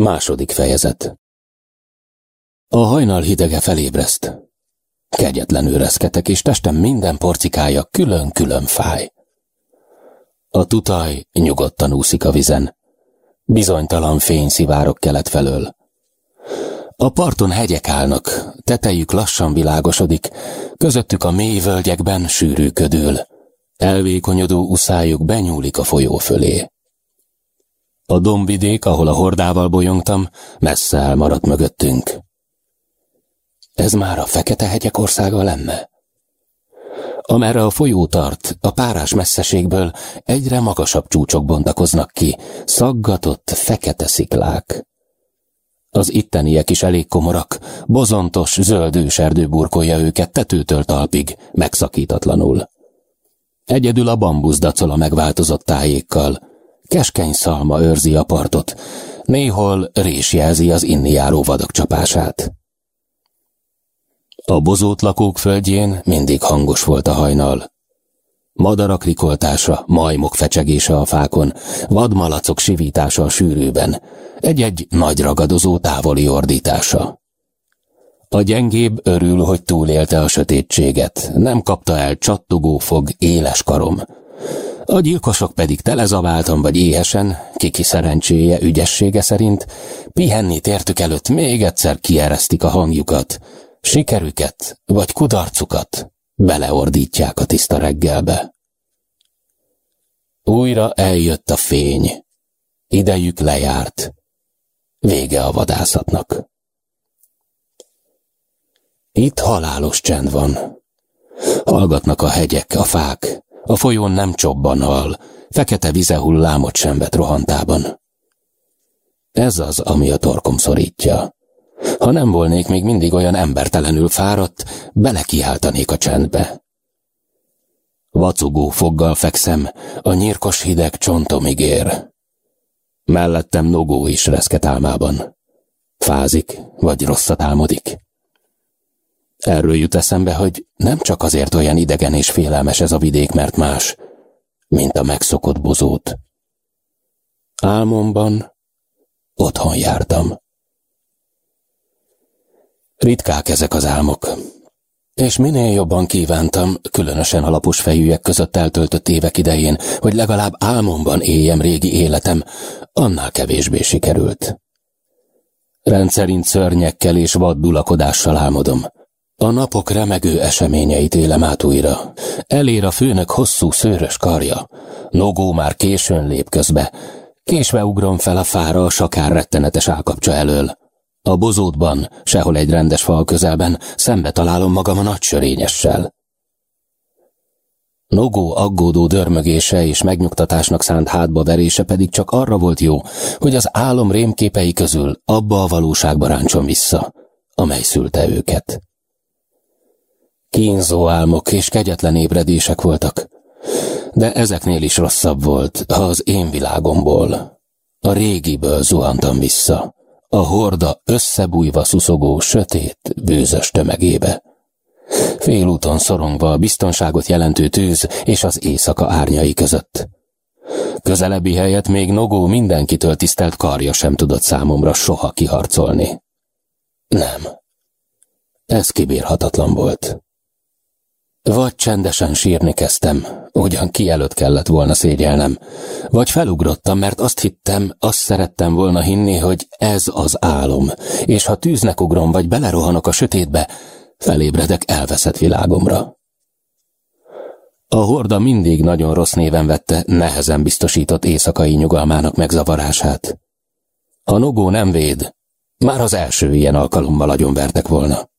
Második fejezet A hajnal hidege felébreszt. Kegyetlenül reszketek, és testem minden porcikája külön-külön fáj. A tutaj nyugodtan úszik a vizen. Bizonytalan fény szivárok kelet felől. A parton hegyek állnak, tetejük lassan világosodik, közöttük a mély völgyekben sűrű ködül. Elvékonyodó uszájuk benyúlik a folyó fölé. A dombvidék, ahol a hordával bolyongtam, messze elmaradt mögöttünk. Ez már a fekete hegyek országa lenne? Amerre a folyó tart, a párás messzeségből egyre magasabb csúcsok bontakoznak ki, szaggatott, fekete sziklák. Az itteniek is elég komorak, bozontos, zöldős erdő burkolja őket tetőtől talpig, megszakítatlanul. Egyedül a bambusz dacol megváltozott tájékkal, Keskeny szalma őrzi a partot, néhol rés jelzi az inni járó vadak csapását. A bozót lakók földjén mindig hangos volt a hajnal. Madarak rikoltása, majmok fecsegése a fákon, vadmalacok sivítása a sűrűben, egy-egy nagy ragadozó távoli ordítása. A gyengébb örül, hogy túlélte a sötétséget, nem kapta el csattogó fog éles karom, a gyilkosok pedig telezaváltan vagy éhesen, kiki szerencséje, ügyessége szerint, pihenni tértük előtt még egyszer kieresztik a hangjukat, sikerüket vagy kudarcukat beleordítják a tiszta reggelbe. Újra eljött a fény, idejük lejárt, vége a vadászatnak. Itt halálos csend van. Hallgatnak a hegyek, a fák, a folyón nem csobban hal, fekete vize hullámot sem vet rohantában. Ez az, ami a torkom szorítja. Ha nem volnék még mindig olyan embertelenül fáradt, belekiáltanék a csendbe. Vacugó foggal fekszem, a nyírkos hideg csontomig ér. Mellettem Nogó is reszket álmában. Fázik, vagy rosszat álmodik. Erről jut eszembe, hogy nem csak azért olyan idegen és félelmes ez a vidék, mert más, mint a megszokott bozót. Álmomban otthon jártam. Ritkák ezek az álmok, és minél jobban kívántam, különösen a lapos fejűek között eltöltött évek idején, hogy legalább álmomban éljem régi életem, annál kevésbé sikerült. Rendszerint szörnyekkel és vaddulakodással álmodom. A napok remegő eseményeit élem át újra. Elér a főnök hosszú szőrös karja. Nogó már későn lép közbe. Késve ugrom fel a fára a sakár rettenetes állkapcsa elől. A bozótban, sehol egy rendes fal közelben, szembe találom magam a nagy sörényessel. Nogó aggódó dörmögése és megnyugtatásnak szánt hátba verése pedig csak arra volt jó, hogy az álom rémképei közül abba a valóságba ráncson vissza, amely szülte őket. Kínzó álmok és kegyetlen ébredések voltak. De ezeknél is rosszabb volt, ha az én világomból. A régiből zuhantam vissza, a horda összebújva szuszogó, sötét, bűzös tömegébe. Félúton szorongva a biztonságot jelentő tűz és az éjszaka árnyai között. Közelebbi helyet még Nogó mindenkitől tisztelt karja sem tudott számomra soha kiharcolni. Nem. Ez kibírhatatlan volt. Vagy csendesen sírni kezdtem, ugyan ki előtt kellett volna szégyelnem, vagy felugrottam, mert azt hittem, azt szerettem volna hinni, hogy ez az álom, és ha tűznek ugrom, vagy belerohanok a sötétbe, felébredek elveszett világomra. A horda mindig nagyon rossz néven vette nehezen biztosított éjszakai nyugalmának megzavarását. A nogó nem véd, már az első ilyen alkalommal agyonvertek volna.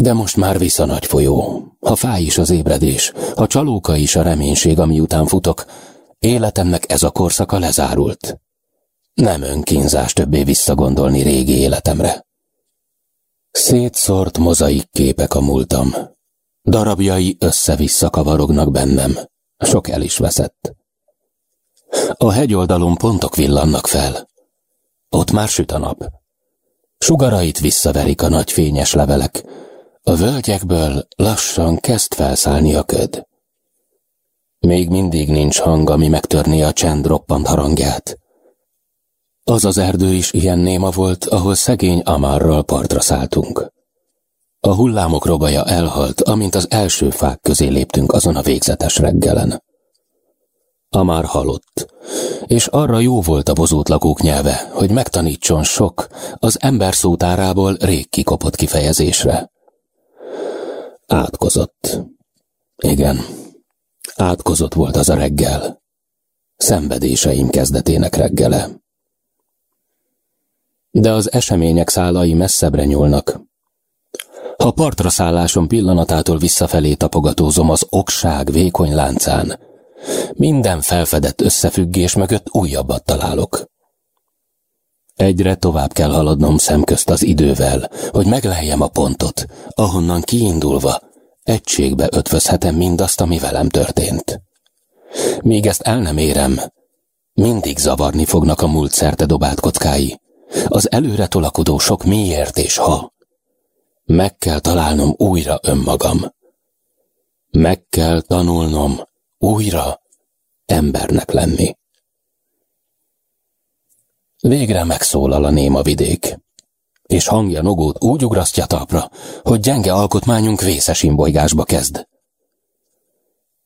De most már vissza nagy folyó. Ha fáj is az ébredés, ha csalóka is a reménység, ami után futok, életemnek ez a korszaka lezárult. Nem önkínzás többé visszagondolni régi életemre. Szétszort mozaik képek a múltam. Darabjai össze-vissza kavarognak bennem. Sok el is veszett. A hegyoldalon pontok villannak fel. Ott már süt a nap. Sugarait visszaverik a nagy fényes levelek, a völgyekből lassan kezd felszállni a köd. Még mindig nincs hang, ami megtörné a csend roppant harangját. Az az erdő is ilyen néma volt, ahol szegény Amarral partra szálltunk. A hullámok robaja elhalt, amint az első fák közé léptünk azon a végzetes reggelen. Amár halott, és arra jó volt a bozót lakók nyelve, hogy megtanítson sok, az ember szótárából rég kikopott kifejezésre. Átkozott. Igen, átkozott volt az a reggel. Szenvedéseim kezdetének reggele. De az események szálai messzebbre nyúlnak. Ha partra szállásom pillanatától visszafelé tapogatózom az okság vékony láncán, minden felfedett összefüggés mögött újabbat találok. Egyre tovább kell haladnom szemközt az idővel, hogy megleljem a pontot, ahonnan kiindulva egységbe ötvözhetem mindazt, ami velem történt. Míg ezt el nem érem, mindig zavarni fognak a múlt szerte dobált kockái, az előre tolakodó sok miért és ha. Meg kell találnom újra önmagam. Meg kell tanulnom újra embernek lenni. Végre megszólal a néma vidék, és hangja nogót úgy ugrasztja talpra, hogy gyenge alkotmányunk vészes imbolygásba kezd.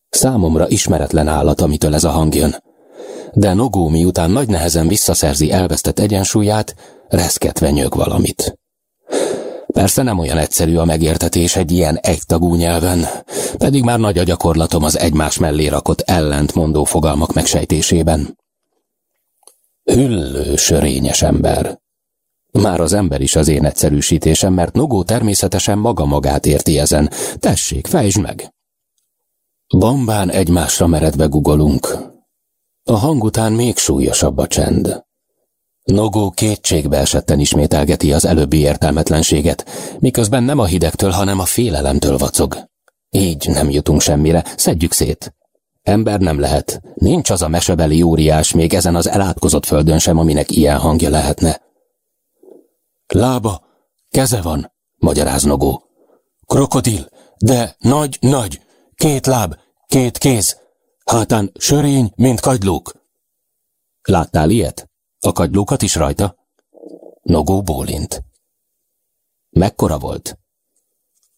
Számomra ismeretlen állat, amitől ez a hang jön, de Nogó miután nagy nehezen visszaszerzi elvesztett egyensúlyát, reszketve nyög valamit. Persze nem olyan egyszerű a megértetés egy ilyen egytagú nyelven, pedig már nagy a gyakorlatom az egymás mellé rakott ellentmondó fogalmak megsejtésében. Hüllő, sörényes ember. Már az ember is az én egyszerűsítésem, mert Nogó természetesen maga magát érti ezen. Tessék, fejtsd meg! Bombán egymásra meredve gugolunk. A hang után még súlyosabb a csend. Nogó kétségbe esetten ismételgeti az előbbi értelmetlenséget, miközben nem a hidegtől, hanem a félelemtől vacog. Így nem jutunk semmire, szedjük szét. Ember nem lehet, nincs az a mesebeli óriás még ezen az elátkozott földön sem, aminek ilyen hangja lehetne. Lába, keze van, magyaráz Nogó. Krokodil, de nagy-nagy, két láb, két kéz, hátán sörény, mint kagylók. Láttál ilyet? A kagylókat is rajta? Nogó bólint. Mekkora volt?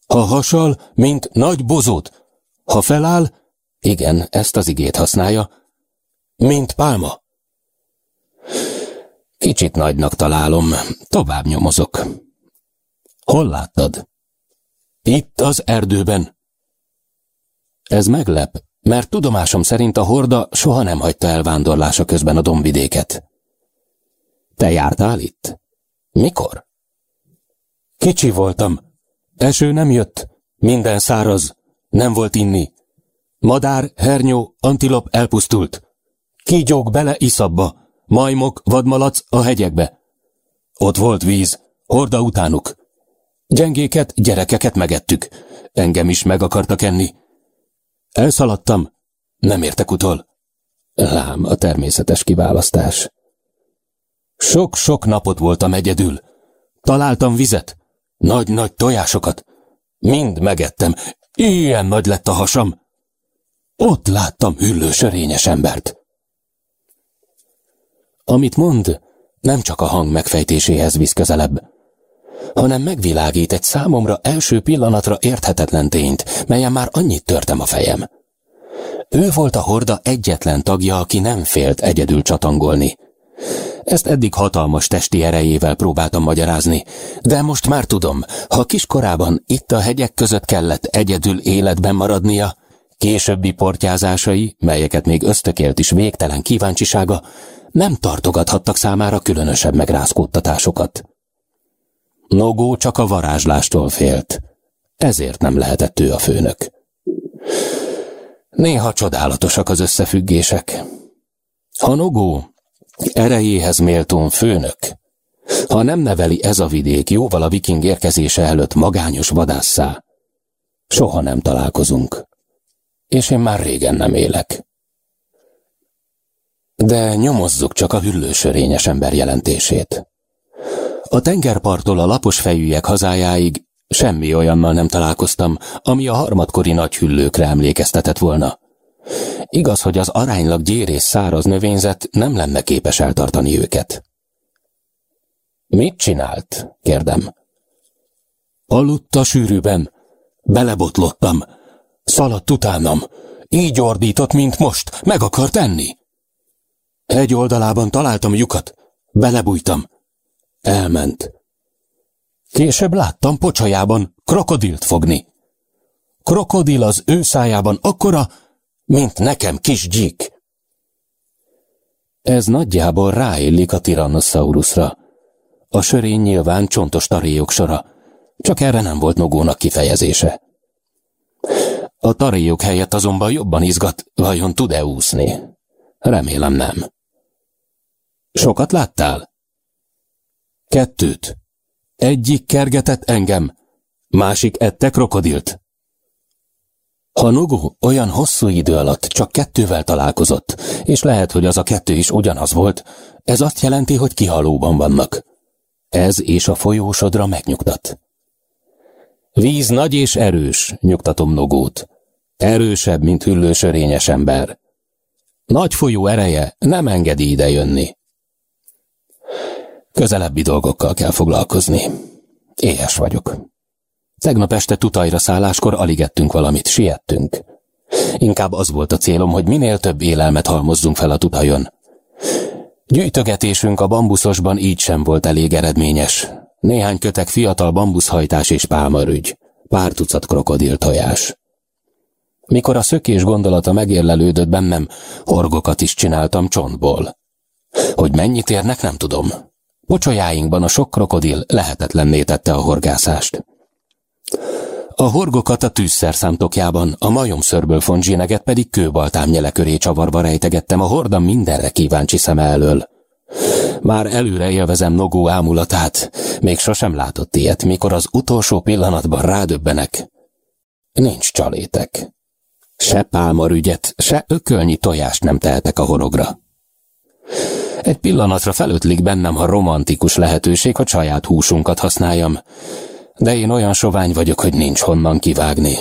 Ha hasal, mint nagy bozót. Ha feláll, igen, ezt az igét használja, mint pálma. Kicsit nagynak találom, tovább nyomozok. Hol láttad? Itt az erdőben. Ez meglep, mert tudomásom szerint a horda soha nem hagyta el vándorlása közben a dombvidéket. Te jártál itt? Mikor? Kicsi voltam. Eső nem jött. Minden száraz. Nem volt inni. Madár, hernyó, antilop elpusztult. Kígyók bele iszabba. Majmok, vadmalac a hegyekbe. Ott volt víz. Horda utánuk. Gyengéket, gyerekeket megettük. Engem is meg akartak enni. Elszaladtam. Nem értek utol. Lám, a természetes kiválasztás. Sok-sok napot voltam egyedül. Találtam vizet, nagy-nagy tojásokat. Mind megettem. Ilyen nagy lett a hasam. Ott láttam hüllősörényes embert. Amit mond, nem csak a hang megfejtéséhez visz közelebb, hanem megvilágít egy számomra első pillanatra érthetetlen tényt, melyen már annyit törtem a fejem. Ő volt a horda egyetlen tagja, aki nem félt egyedül csatangolni, ezt eddig hatalmas testi erejével próbáltam magyarázni, de most már tudom, ha kiskorában itt a hegyek között kellett egyedül életben maradnia, későbbi portyázásai, melyeket még ösztökélt is végtelen kíváncsisága, nem tartogathattak számára különösebb megrázkódtatásokat. Nogó csak a varázslástól félt, ezért nem lehetett ő a főnök. Néha csodálatosak az összefüggések. Ha Nogó erejéhez méltón főnök. Ha nem neveli ez a vidék jóval a viking érkezése előtt magányos vadásszá, soha nem találkozunk. És én már régen nem élek. De nyomozzuk csak a hüllősörényes ember jelentését. A tengerparttól a lapos fejűek hazájáig semmi olyannal nem találkoztam, ami a harmadkori nagy hüllőkre emlékeztetett volna. Igaz, hogy az aránylag gyérész száraz növényzet nem lenne képes eltartani őket. Mit csinált? kérdem. Aludt a sűrűben. Belebotlottam. Szaladt utánam. Így ordított, mint most. Meg akar tenni. Egy oldalában találtam lyukat. Belebújtam. Elment. Később láttam pocsajában krokodilt fogni. Krokodil az ő szájában akkora, mint nekem kis gyík. Ez nagyjából ráillik a Tyrannosaurusra. A sörény nyilván csontos taréjok sora, csak erre nem volt nogónak kifejezése. A taréjok helyett azonban jobban izgat, vajon tud-e úszni? Remélem nem. Sokat láttál? Kettőt. Egyik kergetett engem, másik ette krokodilt. Ha Nogó olyan hosszú idő alatt csak kettővel találkozott, és lehet, hogy az a kettő is ugyanaz volt, ez azt jelenti, hogy kihalóban vannak. Ez és a folyósodra megnyugtat. Víz nagy és erős, nyugtatom Nogót. Erősebb, mint hüllősörényes ember. Nagy folyó ereje nem engedi ide jönni. Közelebbi dolgokkal kell foglalkozni. Éhes vagyok. Tegnap este tutajra szálláskor alig ettünk valamit, siettünk. Inkább az volt a célom, hogy minél több élelmet halmozzunk fel a tutajon. Gyűjtögetésünk a bambuszosban így sem volt elég eredményes. Néhány kötek fiatal bambuszhajtás és pálmarügy, pár tucat krokodiltojás. Mikor a szökés gondolata megérlelődött bennem, horgokat is csináltam csontból. Hogy mennyit érnek, nem tudom. Pocsolyáinkban a sok krokodil lehetetlenné tette a horgászást. A horgokat a tűzszerszámtokjában, a majomszörből font zsineget pedig kőbaltám nyele köré csavarva rejtegettem a hordam mindenre kíváncsi szeme elől. Már előre élvezem Nogó ámulatát, még sosem látott ilyet, mikor az utolsó pillanatban rádöbbenek. Nincs csalétek. Se pálmarügyet, se ökölnyi tojást nem tehetek a horogra. Egy pillanatra felötlik bennem a romantikus lehetőség, hogy saját húsunkat használjam, de én olyan sovány vagyok, hogy nincs honnan kivágni.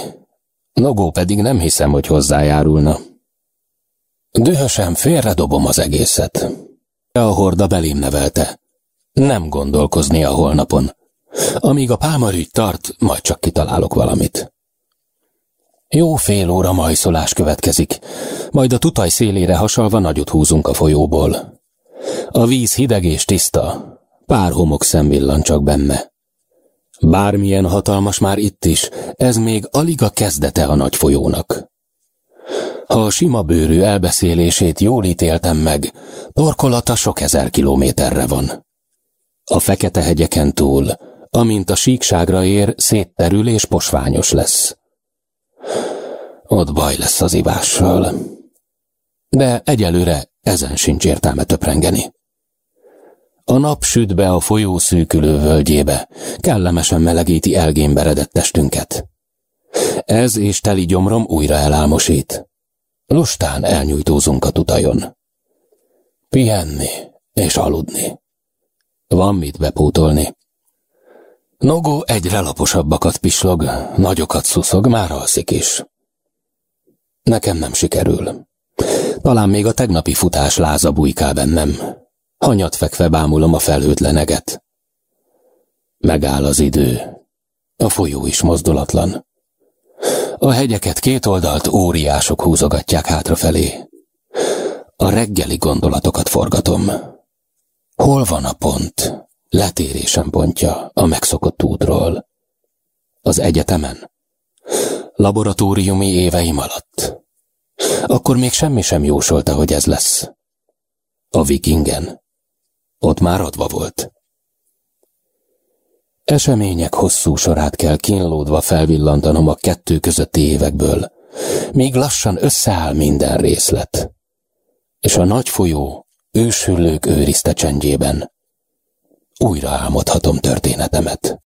Nogó pedig nem hiszem, hogy hozzájárulna. Dühösen félredobom az egészet. A horda belém nevelte. Nem gondolkozni a holnapon. Amíg a pálmarügy tart, majd csak kitalálok valamit. Jó fél óra majszolás következik, majd a tutaj szélére hasalva nagyot húzunk a folyóból. A víz hideg és tiszta, pár homok szemvillan csak benne. Bármilyen hatalmas már itt is, ez még alig a kezdete a nagy folyónak. Ha a sima bőrű elbeszélését jól ítéltem meg, torkolata sok ezer kilométerre van. A fekete hegyeken túl, amint a síkságra ér, szétterül és posványos lesz. Ott baj lesz az ivással. De egyelőre ezen sincs értelme töprengeni. A nap süt be a folyó szűkülő völgyébe, kellemesen melegíti elgémberedett testünket. Ez és teli gyomrom újra elálmosít. Lustán elnyújtózunk a tutajon. Pihenni és aludni. Van mit bepótolni. Nogó egyre laposabbakat pislog, nagyokat szuszog, már alszik is. Nekem nem sikerül. Talán még a tegnapi futás láza bujkál bennem. Hanyat fekve bámulom a felhőtleneget. Megáll az idő. A folyó is mozdulatlan. A hegyeket két oldalt óriások húzogatják hátrafelé. A reggeli gondolatokat forgatom. Hol van a pont? Letérésem pontja a megszokott útról. Az egyetemen? Laboratóriumi éveim alatt? Akkor még semmi sem jósolta, hogy ez lesz. A vikingen. Ott már adva volt. Események hosszú sorát kell kínlódva felvillantanom a kettő közötti évekből, míg lassan összeáll minden részlet. És a nagy folyó őshüllők őrizte csendjében újra álmodhatom történetemet.